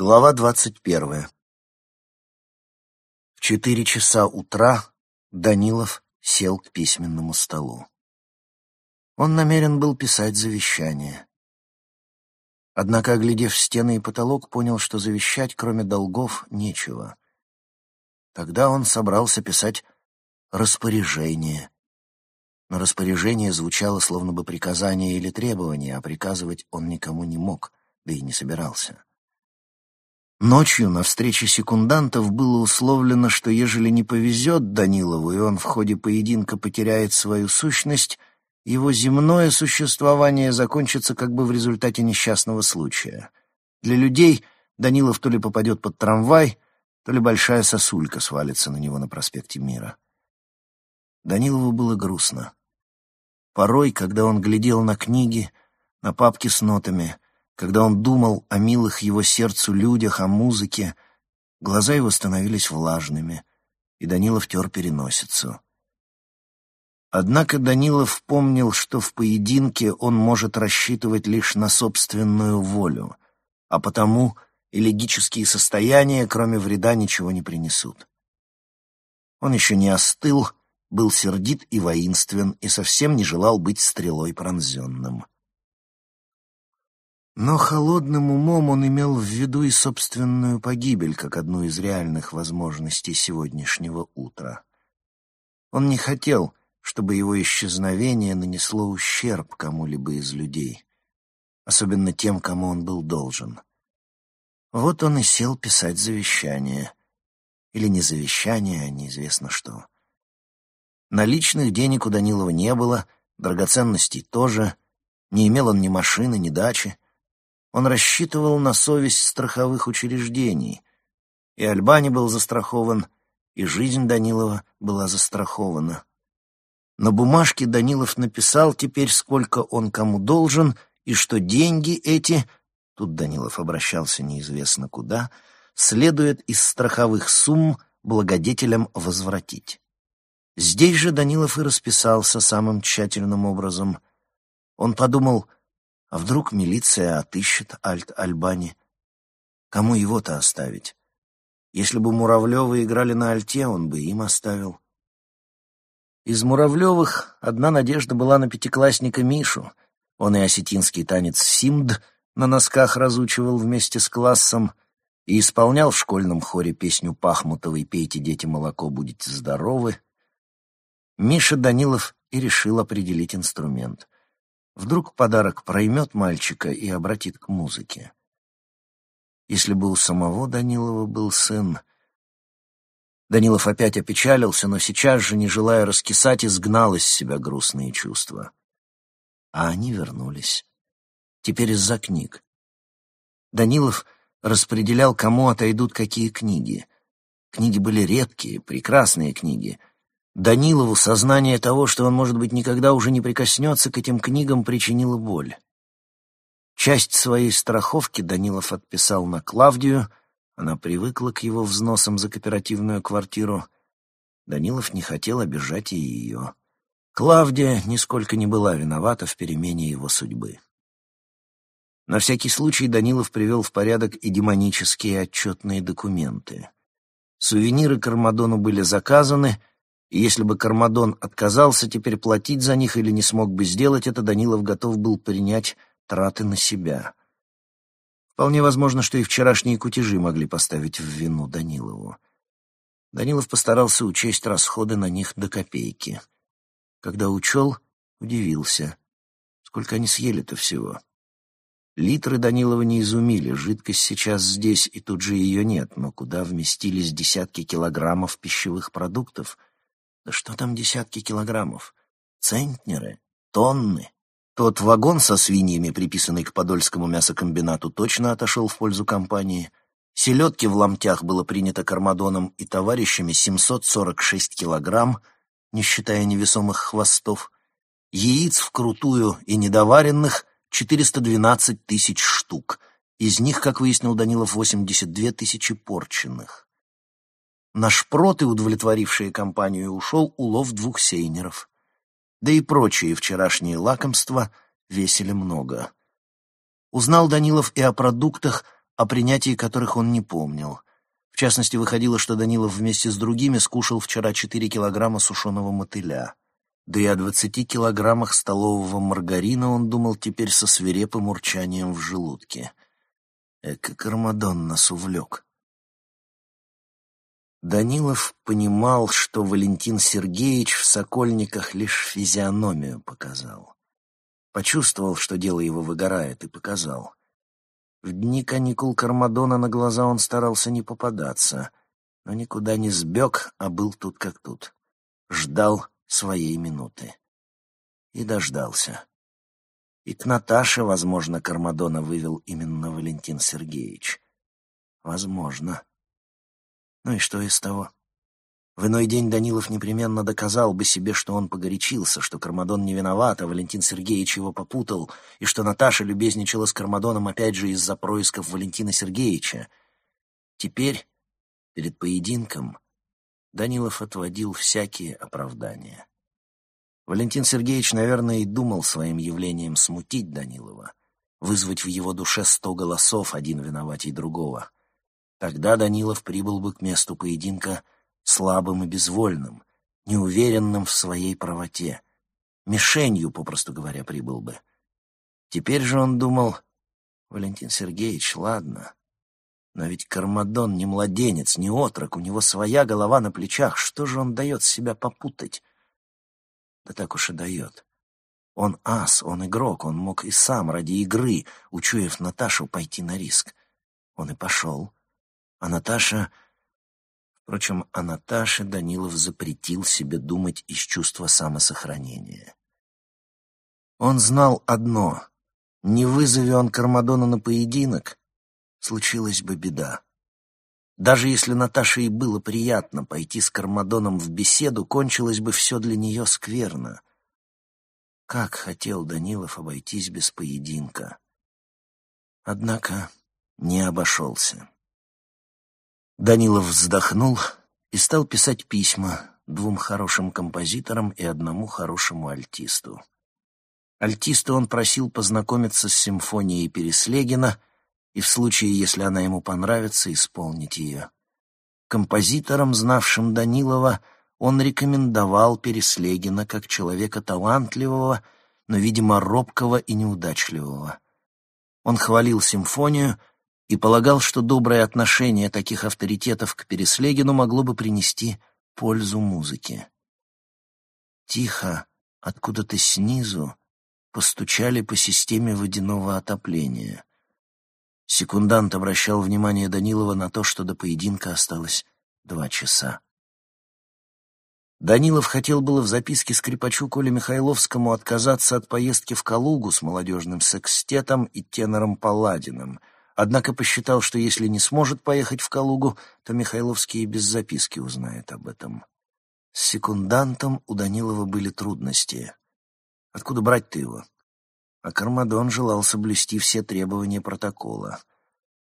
Глава двадцать первая. В четыре часа утра Данилов сел к письменному столу. Он намерен был писать завещание. Однако, оглядев стены и потолок, понял, что завещать, кроме долгов, нечего. Тогда он собрался писать распоряжение. Но распоряжение звучало словно бы приказание или требование, а приказывать он никому не мог, да и не собирался. Ночью на встрече секундантов было условлено, что ежели не повезет Данилову, и он в ходе поединка потеряет свою сущность, его земное существование закончится как бы в результате несчастного случая. Для людей Данилов то ли попадет под трамвай, то ли большая сосулька свалится на него на проспекте Мира. Данилову было грустно. Порой, когда он глядел на книги, на папки с нотами — когда он думал о милых его сердцу людях, о музыке, глаза его становились влажными, и Данилов тер переносицу. Однако Данилов помнил, что в поединке он может рассчитывать лишь на собственную волю, а потому элегические состояния, кроме вреда, ничего не принесут. Он еще не остыл, был сердит и воинствен и совсем не желал быть стрелой пронзенным. Но холодным умом он имел в виду и собственную погибель как одну из реальных возможностей сегодняшнего утра. Он не хотел, чтобы его исчезновение нанесло ущерб кому-либо из людей, особенно тем, кому он был должен. Вот он и сел писать завещание. Или не завещание, а неизвестно что. Наличных денег у Данилова не было, драгоценностей тоже, не имел он ни машины, ни дачи, он рассчитывал на совесть страховых учреждений. И Альбани был застрахован, и жизнь Данилова была застрахована. На бумажке Данилов написал теперь, сколько он кому должен, и что деньги эти, тут Данилов обращался неизвестно куда, следует из страховых сумм благодетелям возвратить. Здесь же Данилов и расписался самым тщательным образом. Он подумал — а вдруг милиция отыщет Альт-Альбани? Кому его-то оставить? Если бы Муравлевы играли на Альте, он бы им оставил. Из Муравлевых одна надежда была на пятиклассника Мишу. Он и осетинский танец «Симд» на носках разучивал вместе с классом и исполнял в школьном хоре песню Пахмутовой «Пейте, дети, молоко, будете здоровы». Миша Данилов и решил определить инструмент — Вдруг подарок проймет мальчика и обратит к музыке. Если бы у самого Данилова был сын... Данилов опять опечалился, но сейчас же, не желая раскисать, изгнал из себя грустные чувства. А они вернулись. Теперь из-за книг. Данилов распределял, кому отойдут какие книги. Книги были редкие, прекрасные книги, Данилову сознание того, что он, может быть, никогда уже не прикоснется к этим книгам, причинило боль. Часть своей страховки Данилов отписал на Клавдию, она привыкла к его взносам за кооперативную квартиру. Данилов не хотел обижать и ее. Клавдия нисколько не была виновата в перемене его судьбы. На всякий случай Данилов привел в порядок и демонические отчетные документы. Сувениры Кармадону были заказаны, и если бы Кармадон отказался теперь платить за них или не смог бы сделать это, Данилов готов был принять траты на себя. Вполне возможно, что и вчерашние кутежи могли поставить в вину Данилову. Данилов постарался учесть расходы на них до копейки. Когда учел, удивился. Сколько они съели-то всего? Литры Данилова не изумили, жидкость сейчас здесь, и тут же ее нет, но куда вместились десятки килограммов пищевых продуктов — да что там десятки килограммов? Центнеры? Тонны? Тот вагон со свиньями, приписанный к Подольскому мясокомбинату, точно отошел в пользу компании. Селедки в ломтях было принято Кармадоном и товарищами 746 килограмм, не считая невесомых хвостов. Яиц вкрутую и недоваренных 412 тысяч штук. Из них, как выяснил Данилов, 82 тысячи порченных. На шпроты, удовлетворившие компанию, ушел улов двух сейнеров. Да и прочие вчерашние лакомства весили много. Узнал Данилов и о продуктах, о принятии которых он не помнил. В частности, выходило, что Данилов вместе с другими скушал вчера 4 килограмма сушеного мотыля. Да и о 20 килограммах столового маргарина он думал теперь со свирепым урчанием в желудке. Эка Кармадон нас увлек. Данилов понимал, что Валентин Сергеевич в Сокольниках лишь физиономию показал. Почувствовал, что дело его выгорает, и показал. В дни каникул Кармадона на глаза он старался не попадаться, но никуда не сбег, а был тут как тут. Ждал своей минуты. И дождался. И к Наташе, возможно, Кармадона вывел именно Валентин Сергеевич. Возможно. Ну и что из того? В иной день Данилов непременно доказал бы себе, что он погорячился, что Кармадон не виноват, а Валентин Сергеевич его попутал, и что Наташа любезничала с Кармадоном опять же из-за происков Валентина Сергеевича. Теперь, перед поединком, Данилов отводил всякие оправдания. Валентин Сергеевич, наверное, и думал своим явлением смутить Данилова, вызвать в его душе сто голосов, один виноватей другого. Тогда Данилов прибыл бы к месту поединка слабым и безвольным, неуверенным в своей правоте. Мишенью, попросту говоря, прибыл бы. Теперь же он думал, Валентин Сергеевич, ладно, но ведь Кармадон не младенец, не отрок, у него своя голова на плечах, что же он дает себя попутать? Да так уж и дает. Он ас, он игрок, он мог и сам ради игры, учуяв Наташу, пойти на риск. Он и пошел. А Наташа... Впрочем, о Наташе Данилов запретил себе думать из чувства самосохранения. Он знал одно — не вызови он Кармадона на поединок, случилась бы беда. Даже если Наташе и было приятно пойти с Кармадоном в беседу, кончилось бы все для нее скверно. Как хотел Данилов обойтись без поединка. Однако не обошелся. Данилов вздохнул и стал писать письма двум хорошим композиторам и одному хорошему альтисту. Альтиста он просил познакомиться с симфонией Переслегина и в случае, если она ему понравится, исполнить ее. Композиторам, знавшим Данилова, он рекомендовал Переслегина как человека талантливого, но, видимо, робкого и неудачливого. Он хвалил симфонию и полагал, что доброе отношение таких авторитетов к Переслегину могло бы принести пользу музыке. Тихо, откуда-то снизу, постучали по системе водяного отопления. Секундант обращал внимание Данилова на то, что до поединка осталось два часа. Данилов хотел было в записке скрипачу Коле Михайловскому отказаться от поездки в Калугу с молодежным секстетом и тенором Палладиным — Однако посчитал, что если не сможет поехать в Калугу, то Михайловский и без записки узнает об этом. С секундантом у Данилова были трудности. Откуда брать-то его? А Кармадон желал соблюсти все требования протокола.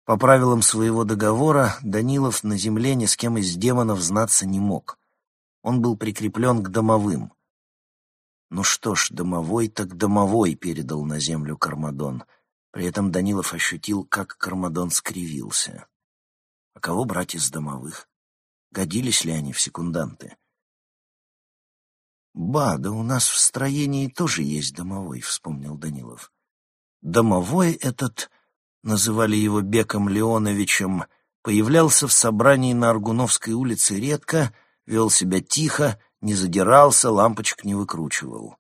По правилам своего договора Данилов на земле ни с кем из демонов знаться не мог. Он был прикреплен к домовым. Ну что ж, домовой так домовой передал на землю Кармадон — при этом Данилов ощутил, как Кармадон скривился. А кого брать из домовых? Годились ли они в секунданты? «Ба, да у нас в строении тоже есть домовой», — вспомнил Данилов. Домовой этот, называли его Беком Леоновичем, появлялся в собрании на Аргуновской улице редко, вел себя тихо, не задирался, лампочек не выкручивал.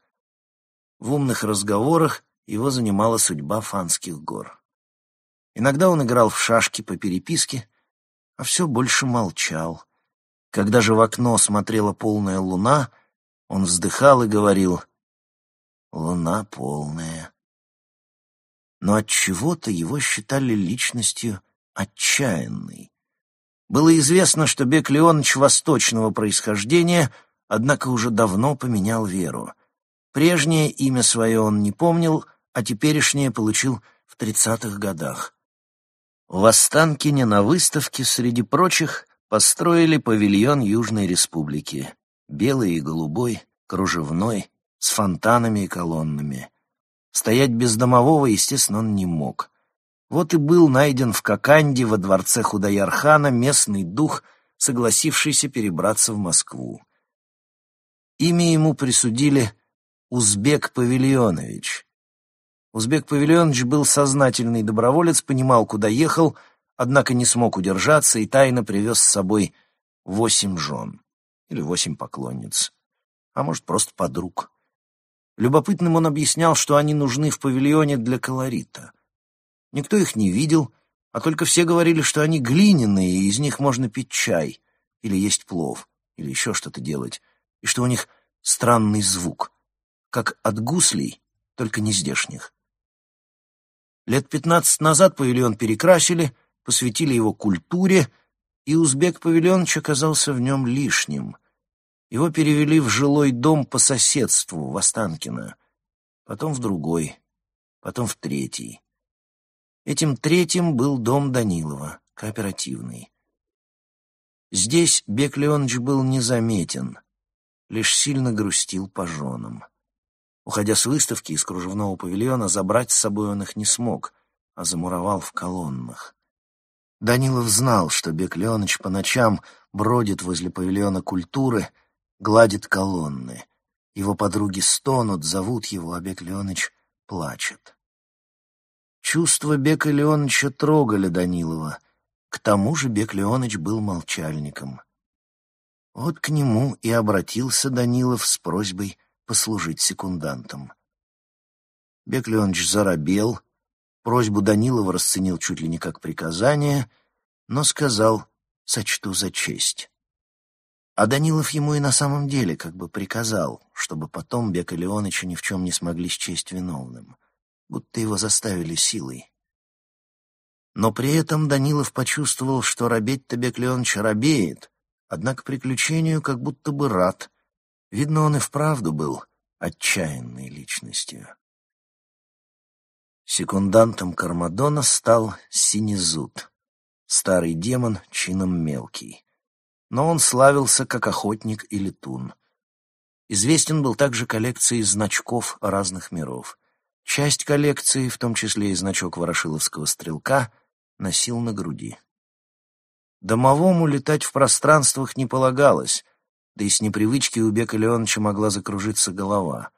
В умных разговорах его занимала судьба Фанских гор. Иногда он играл в шашки по переписке, а все больше молчал. Когда же в окно смотрела полная луна, он вздыхал и говорил «Луна полная». Но от чего то его считали личностью отчаянной. Было известно, что Бек Леонович восточного происхождения, однако уже давно поменял веру. Прежнее имя свое он не помнил, а теперешнее получил в тридцатых годах. В Останкине на выставке, среди прочих, построили павильон Южной Республики. Белый и голубой, кружевной, с фонтанами и колоннами. Стоять без домового, естественно, он не мог. Вот и был найден в Коканде во дворце Худаяр-хана местный дух, согласившийся перебраться в Москву. Имя ему присудили Узбек Павильонович. Узбек Павильонович был сознательный доброволец, понимал, куда ехал, однако не смог удержаться и тайно привез с собой восемь жен или восемь поклонниц, а может, просто подруг. Любопытным он объяснял, что они нужны в павильоне для колорита. Никто их не видел, а только все говорили, что они глиняные, и из них можно пить чай, или есть плов, или еще что-то делать, и что у них странный звук, как от гуслей, только не здешних. Лет пятнадцать назад павильон перекрасили, посвятили его культуре, и узбек павильонович оказался в нем лишним. Его перевели в жилой дом по соседству, в Останкино, потом в другой, потом в третий. Этим третьим был дом Данилова, кооперативный. Здесь Бек Леонович был незаметен, лишь сильно грустил по женам. Уходя с выставки из кружевного павильона, забрать с собой он их не смог, а замуровал в колоннах. Данилов знал, что Бек Леоныч по ночам бродит возле павильона культуры, гладит колонны. Его подруги стонут, зовут его, а Бек Леоныч плачет. Чувства Бека Леоныча трогали Данилова. К тому же Бек Леоныч был молчальником. Вот к нему и обратился Данилов с просьбой послужить секундантом. Бек Леонович заробел, просьбу Данилова расценил чуть ли не как приказание, но сказал «сочту за честь». А Данилов ему и на самом деле как бы приказал, чтобы потом Бека Леоныча ни в чем не смогли счесть виновным, будто его заставили силой. Но при этом Данилов почувствовал, что робеть-то Бек Леоныч робеет, однако приключению как будто бы рад, Видно, он и вправду был отчаянной личностью. Секундантом Кармадона стал Синезут, старый демон чином мелкий. Но он славился как охотник и летун. Известен был также коллекцией значков разных миров. Часть коллекции, в том числе и значок ворошиловского стрелка, носил на груди. Домовому летать в пространствах не полагалось, да и с непривычки у Бека Леоновича могла закружиться голова.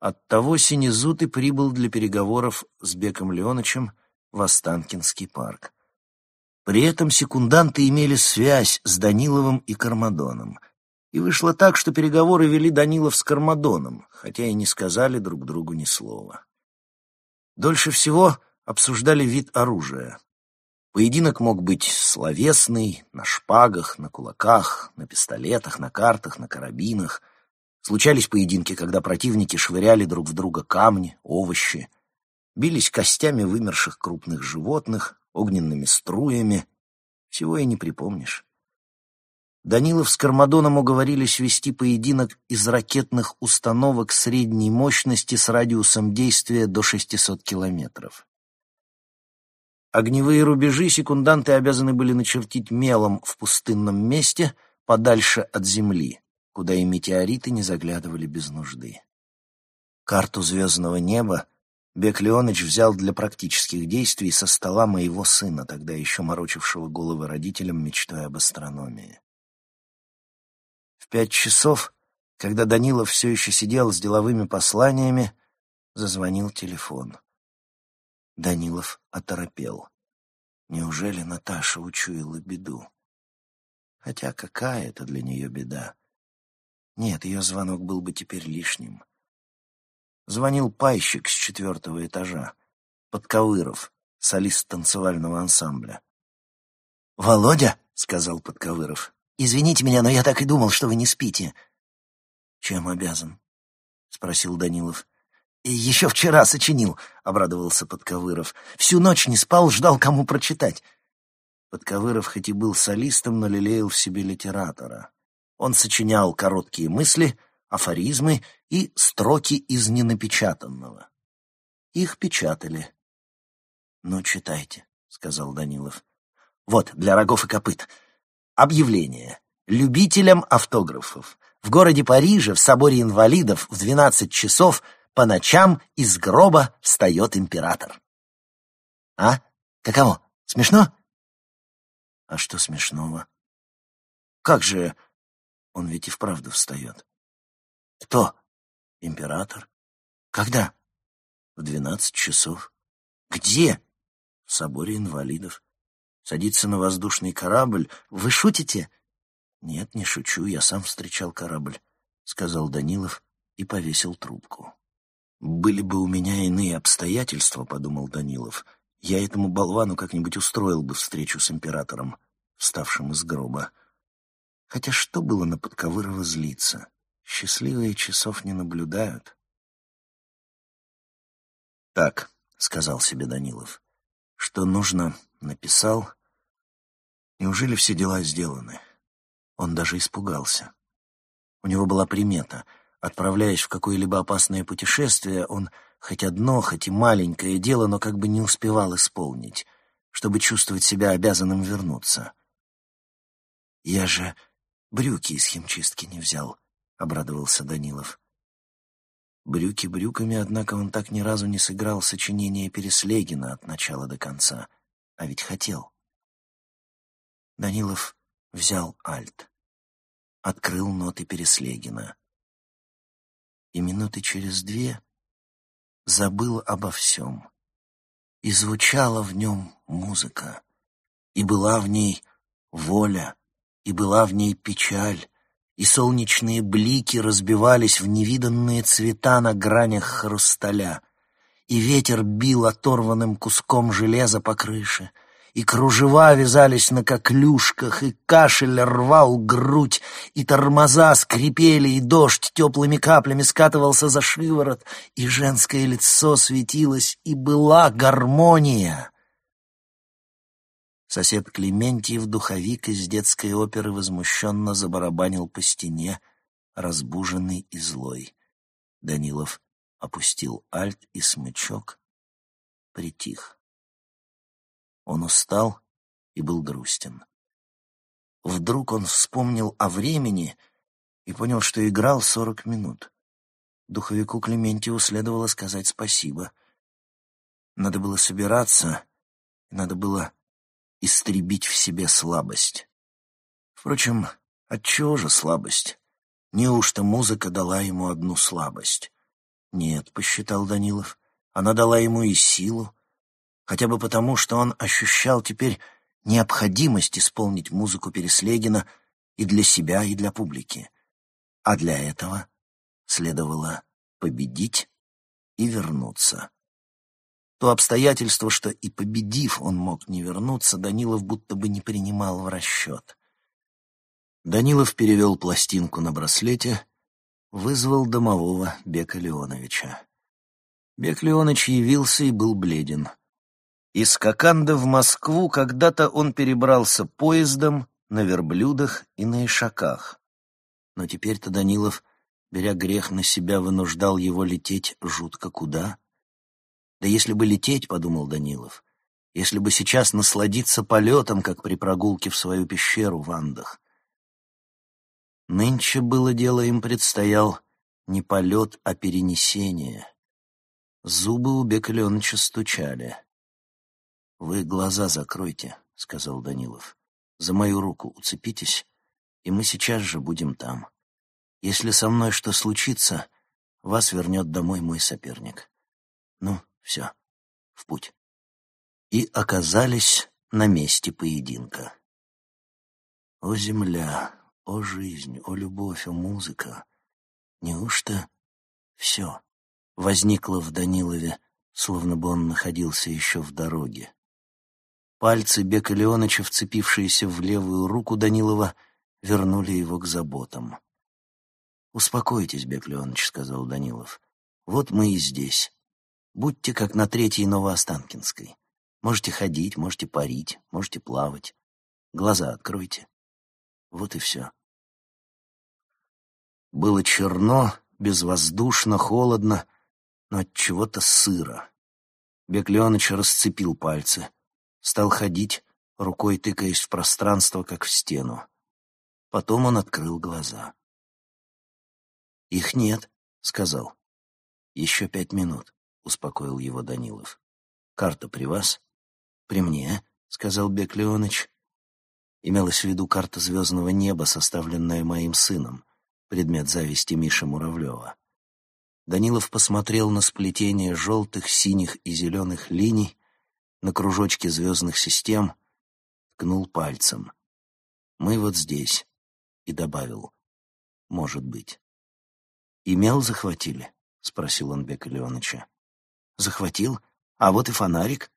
Оттого Синезут и прибыл для переговоров с Беком Леоновичем в Останкинский парк. При этом секунданты имели связь с Даниловым и Кармадоном. И вышло так, что переговоры вели Данилов с Кармадоном, хотя и не сказали друг другу ни слова. Дольше всего обсуждали вид оружия. Поединок мог быть словесный, на шпагах, на кулаках, на пистолетах, на картах, на карабинах. Случались поединки, когда противники швыряли друг в друга камни, овощи, бились костями вымерших крупных животных, огненными струями. Всего и не припомнишь. Данилов с Кармадоном уговорились вести поединок из ракетных установок средней мощности с радиусом действия до 600 километров. Огневые рубежи секунданты обязаны были начертить мелом в пустынном месте, подальше от земли, куда и метеориты не заглядывали без нужды. Карту звездного неба Бек Леоныч взял для практических действий со стола моего сына, тогда еще морочившего головы родителям, мечтой об астрономии. В пять часов, когда Данилов все еще сидел с деловыми посланиями, зазвонил телефон. Данилов оторопел. Неужели Наташа учуяла беду? Хотя какая это для нее беда? Нет, ее звонок был бы теперь лишним. Звонил пайщик с четвертого этажа, Подковыров, солист танцевального ансамбля. «Володя», — сказал Подковыров, — «извините меня, но я так и думал, что вы не спите». «Чем обязан?» — спросил Данилов. «Еще вчера сочинил», — обрадовался Подковыров. «Всю ночь не спал, ждал, кому прочитать». Подковыров хоть и был солистом, но лелеял в себе литератора. Он сочинял короткие мысли, афоризмы и строки из ненапечатанного. Их печатали. «Ну, читайте», — сказал Данилов. «Вот, для рогов и копыт. Объявление. Любителям автографов. В городе Париже, в соборе инвалидов, в двенадцать часов — по ночам из гроба встает император. А? Каково? Смешно? А что смешного? Как же... Он ведь и вправду встает. Кто? Император. Когда? В двенадцать часов. Где? В соборе инвалидов. Садится на воздушный корабль. Вы шутите? Нет, не шучу, я сам встречал корабль, сказал Данилов и повесил трубку. Были бы у меня иные обстоятельства, подумал Данилов. Я этому болвану как-нибудь устроил бы встречу с императором, вставшим из гроба. Хотя что было на Подковырова злиться? Счастливые часов не наблюдают. «Так», — сказал себе Данилов, — «что нужно, написал. Неужели все дела сделаны?» Он даже испугался. У него была примета. Отправляясь в какое-либо опасное путешествие, он хоть одно, хоть и маленькое дело, но как бы не успевал исполнить, чтобы чувствовать себя обязанным вернуться. «Я же брюки из химчистки не взял», — обрадовался Данилов. Брюки брюками, однако он так ни разу не сыграл сочинение Переслегина от начала до конца, а ведь хотел. Данилов взял альт, открыл ноты Переслегина. И минуты через две забыл обо всем. И звучала в нем музыка, и была в ней воля, и была в ней печаль, и солнечные блики разбивались в невиданные цвета на гранях хрусталя, и ветер бил оторванным куском железа по крыше, и кружева вязались на коклюшках, и кашель рвал грудь, и тормоза скрипели, и дождь теплыми каплями скатывался за шиворот, и женское лицо светилось, и была гармония. Сосед Клементьев, духовик из детской оперы, возмущенно забарабанил по стене, разбуженный и злой. Данилов опустил альт и смычок, притих. Он устал и был грустен. Вдруг он вспомнил о времени и понял, что играл сорок минут. Духовику Клементьеву следовало сказать спасибо. Надо было собираться, надо было истребить в себе слабость. Впрочем, отчего же слабость? Неужто музыка дала ему одну слабость? Нет, посчитал Данилов, она дала ему и силу, хотя бы потому, что он ощущал теперь необходимость исполнить музыку Переслегина и для себя, и для публики. А для этого следовало победить и вернуться. То обстоятельство, что и победив он мог не вернуться, Данилов будто бы не принимал в расчет. Данилов перевел пластинку на браслете, вызвал домового Бека Леоновича. Бек Леонович явился и был бледен. Из Коканда в Москву когда-то он перебрался поездом, на верблюдах и на ишаках. Но теперь-то Данилов, беря грех на себя, вынуждал его лететь жутко куда — да если бы лететь, — подумал Данилов, — если бы сейчас насладиться полетом, как при прогулке в свою пещеру в Андах. Нынче было дело им предстоял не полет, а перенесение. Зубы у Бека Леоныча стучали. «Вы глаза закройте», — сказал Данилов. «За мою руку уцепитесь, и мы сейчас же будем там. Если со мной что случится, вас вернет домой мой соперник. Ну, все, в путь. И оказались на месте поединка. О, земля, о, жизнь, о, любовь, о, музыка. Неужто все возникло в Данилове, словно бы он находился еще в дороге? Пальцы Бека Леоныча, вцепившиеся в левую руку Данилова, вернули его к заботам. «Успокойтесь, Бек Леоныч», — сказал Данилов. «Вот мы и здесь. Будьте как на третьей Новоостанкинской. Можете ходить, можете парить, можете плавать. Глаза откройте. Вот и все. Было черно, безвоздушно, холодно, но от чего-то сыро. Бек Леоныч расцепил пальцы, стал ходить, рукой тыкаясь в пространство, как в стену. Потом он открыл глаза. «Их нет», — сказал. «Еще пять минут». — успокоил его Данилов. «Карта при вас?» «При мне», — сказал Бек Леоныч. Имелась в виду карта звездного неба, составленная моим сыном, предмет зависти Миши Муравлева. Данилов посмотрел на сплетение желтых, синих и зеленых линий, на кружочки звездных систем, ткнул пальцем. «Мы вот здесь», и добавил. «Может быть». «Имел захватили?» — спросил он Бека Леоныча. «Захватил? А вот и фонарик».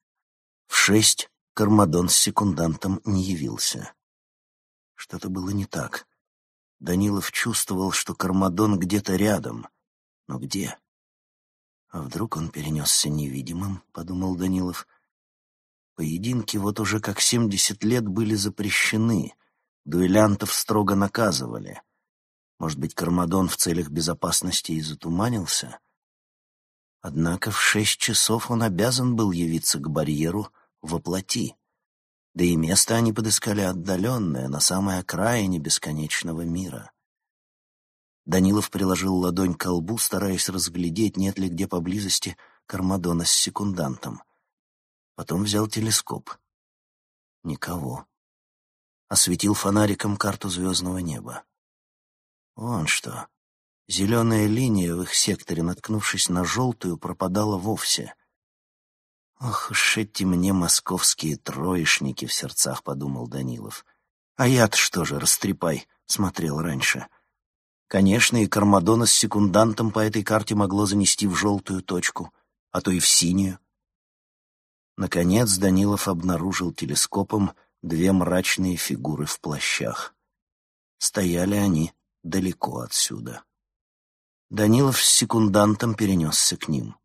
В шесть Кармадон с секундантом не явился. Что-то было не так. Данилов чувствовал, что Кармадон где-то рядом, но где? А вдруг он перенесся невидимым, подумал Данилов. Поединки вот уже как семьдесят лет были запрещены, дуэлянтов строго наказывали. Может быть, Кармадон в целях безопасности и затуманился? Однако в шесть часов он обязан был явиться к барьеру воплоти. Да и место они подыскали отдаленное, на самой окраине бесконечного мира. Данилов приложил ладонь к лбу, стараясь разглядеть, нет ли где поблизости Кармадона с секундантом. Потом взял телескоп. Никого. Осветил фонариком карту звездного неба. Вон что. Зеленая линия в их секторе, наткнувшись на желтую, пропадала вовсе. «Ох уж эти мне московские троечники!» — в сердцах подумал Данилов. «А я-то что же, растрепай!» — смотрел раньше. Конечно, и Кармадона с секундантом по этой карте могло занести в желтую точку, а то и в синюю. Наконец Данилов обнаружил телескопом две мрачные фигуры в плащах. Стояли они далеко отсюда. Данилов с секундантом перенесся к ним.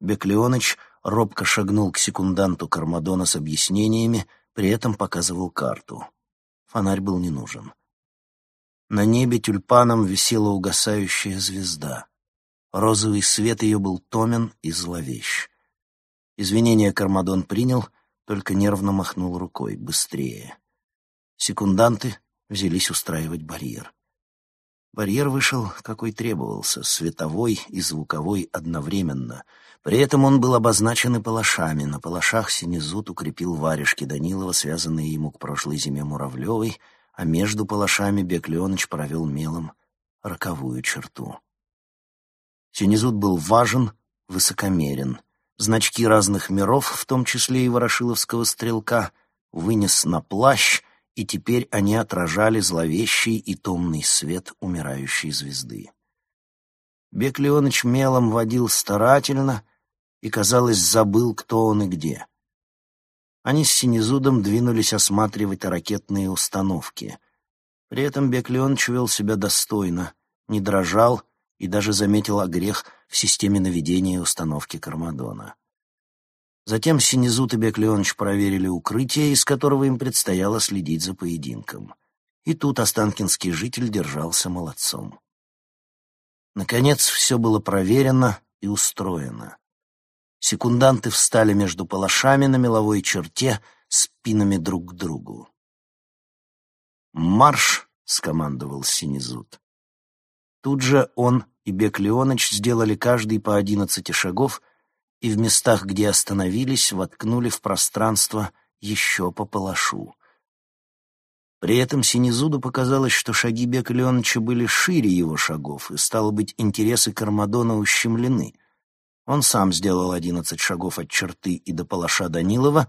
Беклеоныч робко шагнул к секунданту Кармадона с объяснениями, при этом показывал карту. Фонарь был не нужен. На небе тюльпаном висела угасающая звезда. Розовый свет ее был томен и зловещ. Извинения Кармадон принял, только нервно махнул рукой. Быстрее. Секунданты взялись устраивать барьер. Барьер вышел, какой требовался, световой и звуковой одновременно. При этом он был обозначен и палашами. На палашах Синезут укрепил варежки Данилова, связанные ему к прошлой зиме Муравлевой, а между палашами Бек Леоныч провел мелом роковую черту. Синезут был важен, высокомерен. Значки разных миров, в том числе и ворошиловского стрелка, вынес на плащ, и теперь они отражали зловещий и томный свет умирающей звезды. Бек Леоныч мелом водил старательно и, казалось, забыл, кто он и где. Они с Синезудом двинулись осматривать ракетные установки. При этом Бек Леоныч вел себя достойно, не дрожал и даже заметил огрех в системе наведения установки Кармадона. Затем Синезут и Бек Леоныч проверили укрытие, из которого им предстояло следить за поединком. И тут Останкинский житель держался молодцом. Наконец, все было проверено и устроено. Секунданты встали между палашами на меловой черте, спинами друг к другу. «Марш!» — скомандовал Синезут. Тут же он и Бек Леоныч сделали каждый по одиннадцати шагов и в местах, где остановились, воткнули в пространство еще по палашу. При этом Синезуду показалось, что шаги Бека Леоновича были шире его шагов, и, стало быть, интересы Кармадона ущемлены. Он сам сделал одиннадцать шагов от черты и до палаша Данилова.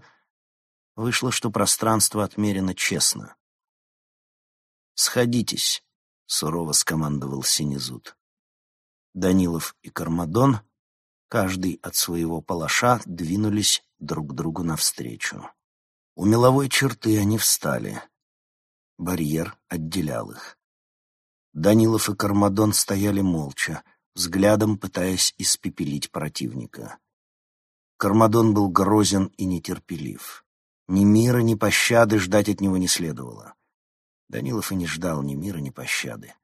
Вышло, что пространство отмерено честно. «Сходитесь», — сурово скомандовал Синезут. Данилов и Кармадон, каждый от своего палаша, двинулись друг другу навстречу. У меловой черты они встали. Барьер отделял их. Данилов и Кармадон стояли молча, взглядом пытаясь испепелить противника. Кармадон был грозен и нетерпелив. Ни мира, ни пощады ждать от него не следовало. Данилов и не ждал ни мира, ни пощады.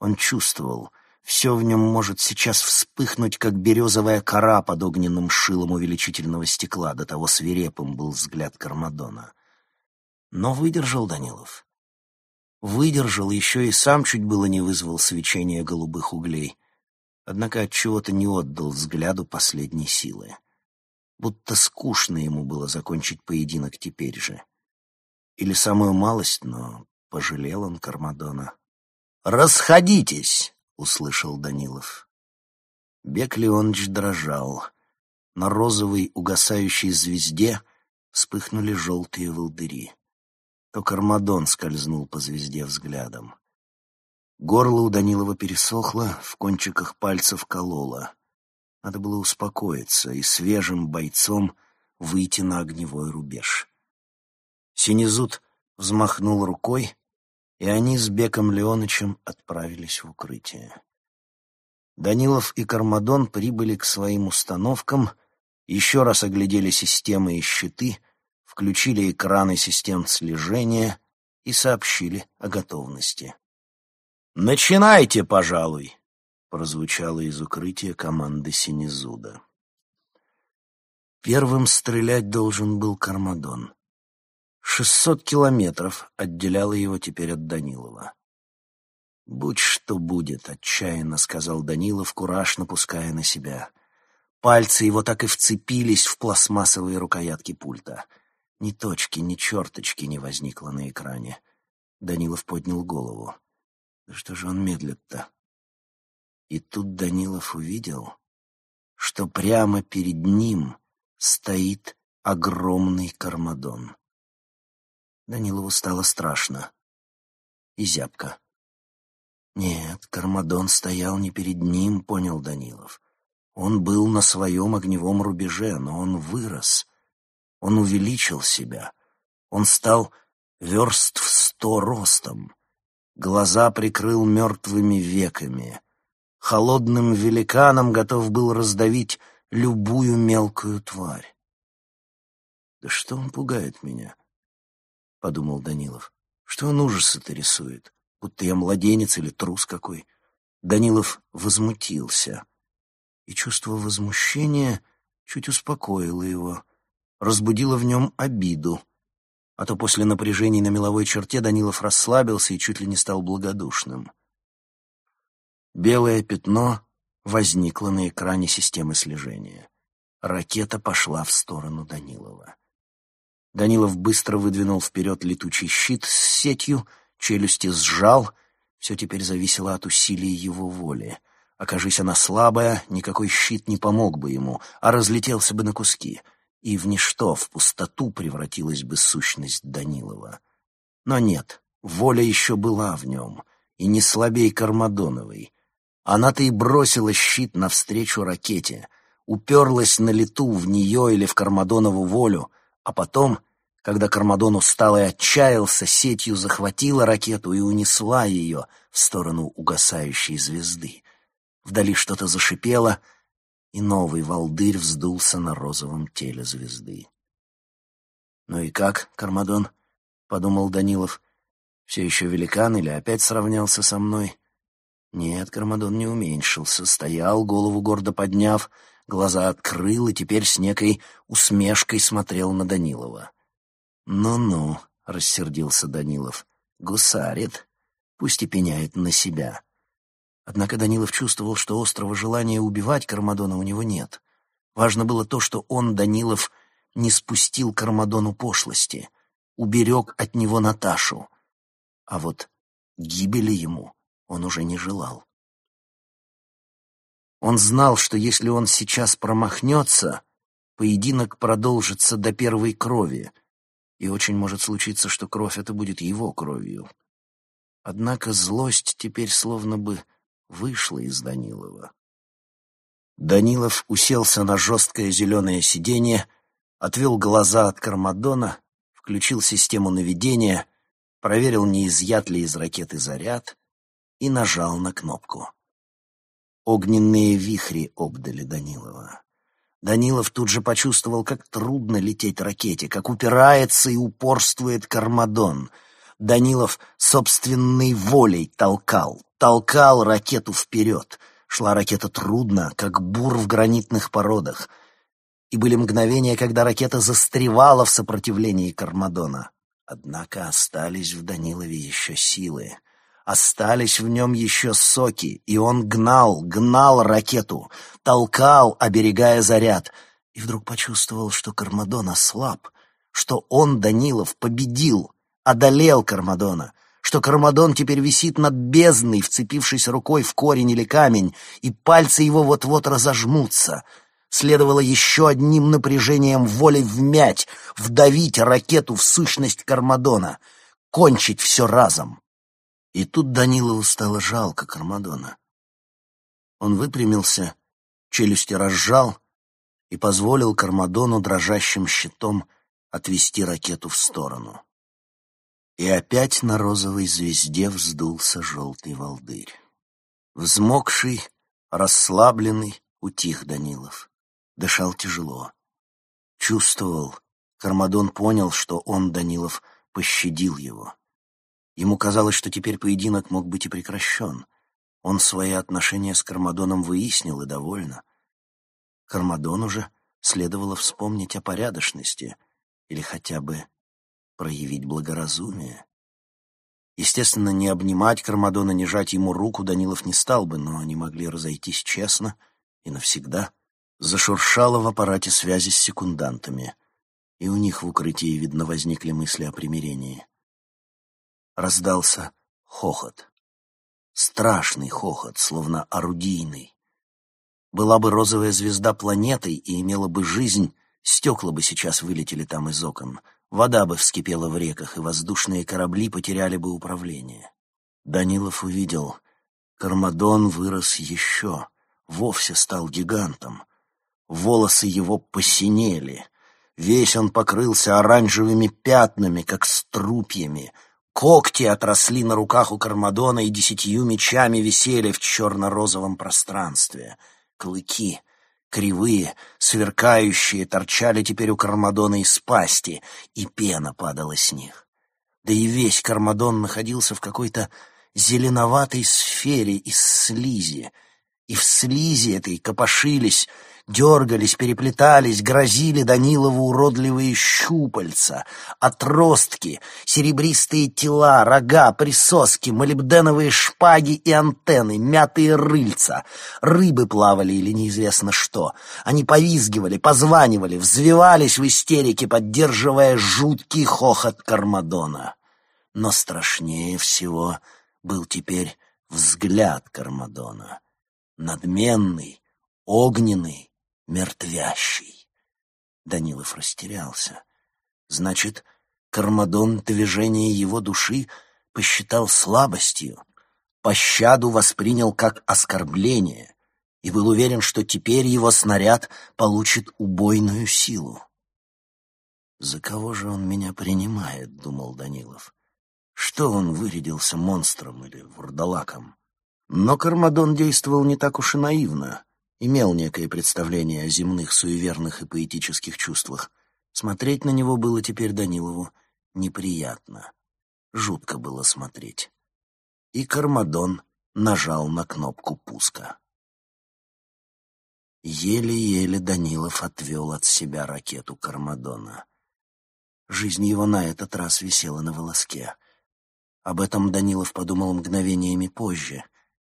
Он чувствовал, все в нем может сейчас вспыхнуть, как березовая кора под огненным шилом увеличительного стекла, до того свирепым был взгляд Кармадона. Но выдержал Данилов. Выдержал, еще и сам чуть было не вызвал свечение голубых углей — однако от чего то не отдал взгляду последней силы. будто скучно ему было закончить поединок теперь же. Или самую малость, но пожалел он Кармадона. «Расходитесь!» — услышал Данилов. Бек Леонович дрожал. На розовой угасающей звезде вспыхнули желтые волдыри. То Кармадон скользнул по звезде взглядом. Горло у Данилова пересохло, в кончиках пальцев кололо. Надо было успокоиться и свежим бойцом выйти на огневой рубеж. Синезут взмахнул рукой, и они с Беком Леонычем отправились в укрытие. Данилов и Кармадон прибыли к своим установкам, еще раз оглядели системы и щиты, включили экраны систем слежения и сообщили о готовности. «Начинайте, пожалуй!» — прозвучало из укрытия команды Синезуда. Первым стрелять должен был Кармадон. Шестьсот километров отделяло его теперь от Данилова. «Будь что будет», — отчаянно сказал Данилов, кураж напуская на себя. Пальцы его так и вцепились в пластмассовые рукоятки пульта. Ни точки, ни черточки не возникло на экране. Данилов поднял голову. Да что же он медлит-то? И тут Данилов увидел, что прямо перед ним стоит огромный кармадон. Данилову стало страшно и зябко. Нет, Кармадон стоял не перед ним, понял Данилов. Он был на своем огневом рубеже, но он вырос. Он увеличил себя. Он стал верст в сто ростом. Глаза прикрыл мертвыми веками. Холодным великаном готов был раздавить любую мелкую тварь. «Да что он пугает меня?» — подумал Данилов. «Что он ужасы-то рисует? Будто я младенец или трус какой?» Данилов возмутился. И чувство возмущения чуть успокоило его, разбудило в нем обиду — а то после напряжений на меловой черте Данилов расслабился и чуть ли не стал благодушным. Белое пятно возникло на экране системы слежения. Ракета пошла в сторону Данилова. Данилов быстро выдвинул вперед летучий щит с сетью, челюсти сжал. Все теперь зависело от усилий его воли. Окажись она слабая, никакой щит не помог бы ему, а разлетелся бы на куски — и в ничто, в пустоту превратилась бы сущность Данилова. Но нет, воля еще была в нем, и не слабей Кармадоновой. Она-то и бросила щит навстречу ракете, уперлась на лету в нее или в Кармадонову волю, а потом, когда Кармадон устал и отчаялся, сетью захватила ракету и унесла ее в сторону угасающей звезды. Вдали что-то зашипело — и новый волдырь вздулся на розовом теле звезды. «Ну и как, Кармадон?» — подумал Данилов. «Все еще великан или опять сравнялся со мной?» Нет, Кармадон не уменьшился, стоял, голову гордо подняв, глаза открыл и теперь с некой усмешкой смотрел на Данилова. «Ну-ну», — рассердился Данилов, — «гусарит, пусть и пеняет на себя». Однако Данилов чувствовал, что острого желания убивать Кармадона у него нет. Важно было то, что он, Данилов, не спустил Кармадону пошлости, уберег от него Наташу. А вот гибели ему он уже не желал. Он знал, что если он сейчас промахнется, поединок продолжится до первой крови, и очень может случиться, что кровь это будет его кровью. Однако злость теперь словно бы вышла из Данилова. Данилов уселся на жесткое зеленое сиденье, отвел глаза от Кармадона, включил систему наведения, проверил, не изъят ли из ракеты заряд и нажал на кнопку. Огненные вихри обдали Данилова. Данилов тут же почувствовал, как трудно лететь ракете, как упирается и упорствует Кармадон. Данилов собственной волей толкал, толкал ракету вперед. Шла ракета трудно, как бур в гранитных породах. И были мгновения, когда ракета застревала в сопротивлении Кармадона. Однако остались в Данилове еще силы. Остались в нем еще соки, и он гнал, гнал ракету, толкал, оберегая заряд. и вдруг почувствовал, что Кармадон ослаб, что он, Данилов, победил, одолел Кармадона, что Кармадон теперь висит над бездной, вцепившись рукой в корень или камень, и пальцы его вот-вот разожмутся. Следовало еще одним напряжением воли вмять, вдавить ракету в сущность Кармадона, кончить все разом. И тут Данилову стало жалко Кармадона. Он выпрямился, челюсти разжал и позволил Кармадону дрожащим щитом отвести ракету в сторону. И опять на розовой звезде вздулся желтый волдырь. Взмокший, расслабленный, утих Данилов. Дышал тяжело. Чувствовал, Кармадон понял, что он, Данилов, пощадил его. Ему казалось, что теперь поединок мог быть и прекращен. Он свои отношения с Кармадоном выяснил и довольно. Кармадону же следовало вспомнить о порядочности или хотя бы проявить благоразумие. Естественно, не обнимать Кармадона, не жать ему руку Данилов не стал бы, но они могли разойтись честно и навсегда. Зашуршало в аппарате связи с секундантами, и у них в укрытии, видно, возникли мысли о примирении. Раздался хохот. Страшный хохот, словно орудийный. Была бы розовая звезда планетой и имела бы жизнь, стекла бы сейчас вылетели там из окон, вода бы вскипела в реках, и воздушные корабли потеряли бы управление. Данилов увидел, Кармадон вырос еще, вовсе стал гигантом. Волосы его посинели, весь он покрылся оранжевыми пятнами, как струпьями — Когти отросли на руках у Кармадона и десятью мечами висели в черно-розовом пространстве. Клыки, кривые, сверкающие, торчали теперь у Кармадона из пасти, и пена падала с них. Да и весь Кармадон находился в какой-то зеленоватой сфере из слизи, и в слизи этой копошились дергались, переплетались, грозили Данилову уродливые щупальца, отростки, серебристые тела, рога, присоски, молибденовые шпаги и антенны, мятые рыльца. Рыбы плавали или неизвестно что. Они повизгивали, позванивали, взвивались в истерике, поддерживая жуткий хохот Кармадона. Но страшнее всего был теперь взгляд Кармадона. Надменный, огненный, мертвящий. Данилов растерялся. Значит, Кармадон движение его души посчитал слабостью, пощаду воспринял как оскорбление и был уверен, что теперь его снаряд получит убойную силу. «За кого же он меня принимает?» — думал Данилов. «Что он вырядился монстром или вурдалаком?» Но Кармадон действовал не так уж и наивно имел некое представление о земных суеверных и поэтических чувствах. Смотреть на него было теперь Данилову неприятно. Жутко было смотреть. И Кармадон нажал на кнопку пуска. Еле-еле Данилов отвел от себя ракету Кармадона. Жизнь его на этот раз висела на волоске. Об этом Данилов подумал мгновениями позже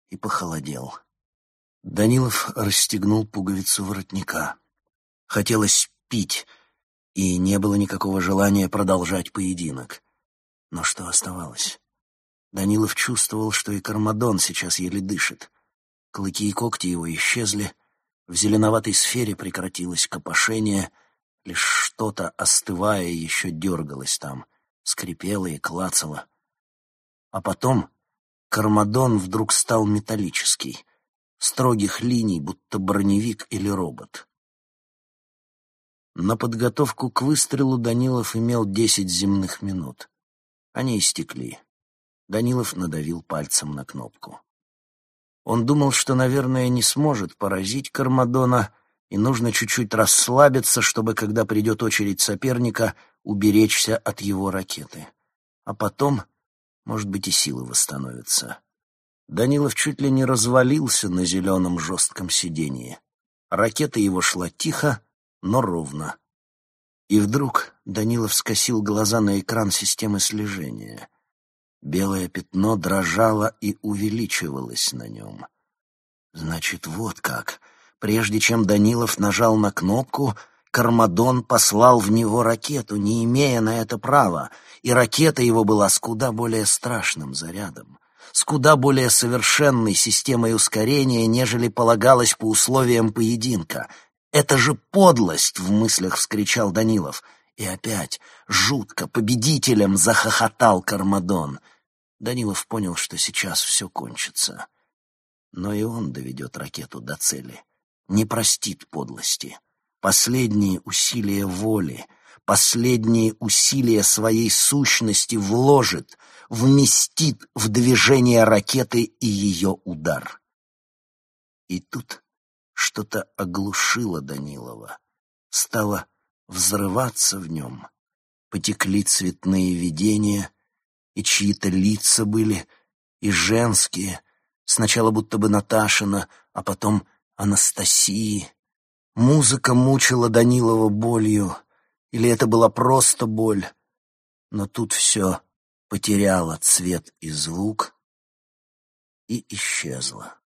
и похолодел. Данилов расстегнул пуговицу воротника. Хотелось пить, и не было никакого желания продолжать поединок. Но что оставалось? Данилов чувствовал, что и Кармадон сейчас еле дышит. Клыки и когти его исчезли, в зеленоватой сфере прекратилось копошение, лишь что-то, остывая, еще дергалось там, скрипело и клацало. А потом Кармадон вдруг стал металлический — строгих линий, будто броневик или робот. На подготовку к выстрелу Данилов имел десять земных минут. Они истекли. Данилов надавил пальцем на кнопку. Он думал, что, наверное, не сможет поразить Кармадона, и нужно чуть-чуть расслабиться, чтобы, когда придет очередь соперника, уберечься от его ракеты. А потом, может быть, и силы восстановятся. Данилов чуть ли не развалился на зеленом жестком сиденье. Ракета его шла тихо, но ровно. И вдруг Данилов скосил глаза на экран системы слежения. Белое пятно дрожало и увеличивалось на нем. Значит, вот как. Прежде чем Данилов нажал на кнопку, Кармадон послал в него ракету, не имея на это права, и ракета его была с куда более страшным зарядом, с куда более совершенной системой ускорения, нежели полагалось по условиям поединка. «Это же подлость!» — в мыслях вскричал Данилов. И опять жутко победителем захохотал Кармадон. Данилов понял, что сейчас все кончится. Но и он доведет ракету до цели, не простит подлости. Последние усилия воли, последние усилия своей сущности вложит, вместит в движение ракеты и ее удар. И тут что-то оглушило Данилова, стало взрываться в нем. Потекли цветные видения, и чьи-то лица были, и женские, сначала будто бы Наташина, а потом Анастасии. Музыка мучила Данилова болью, или это была просто боль, но тут все потеряло цвет и звук и исчезло.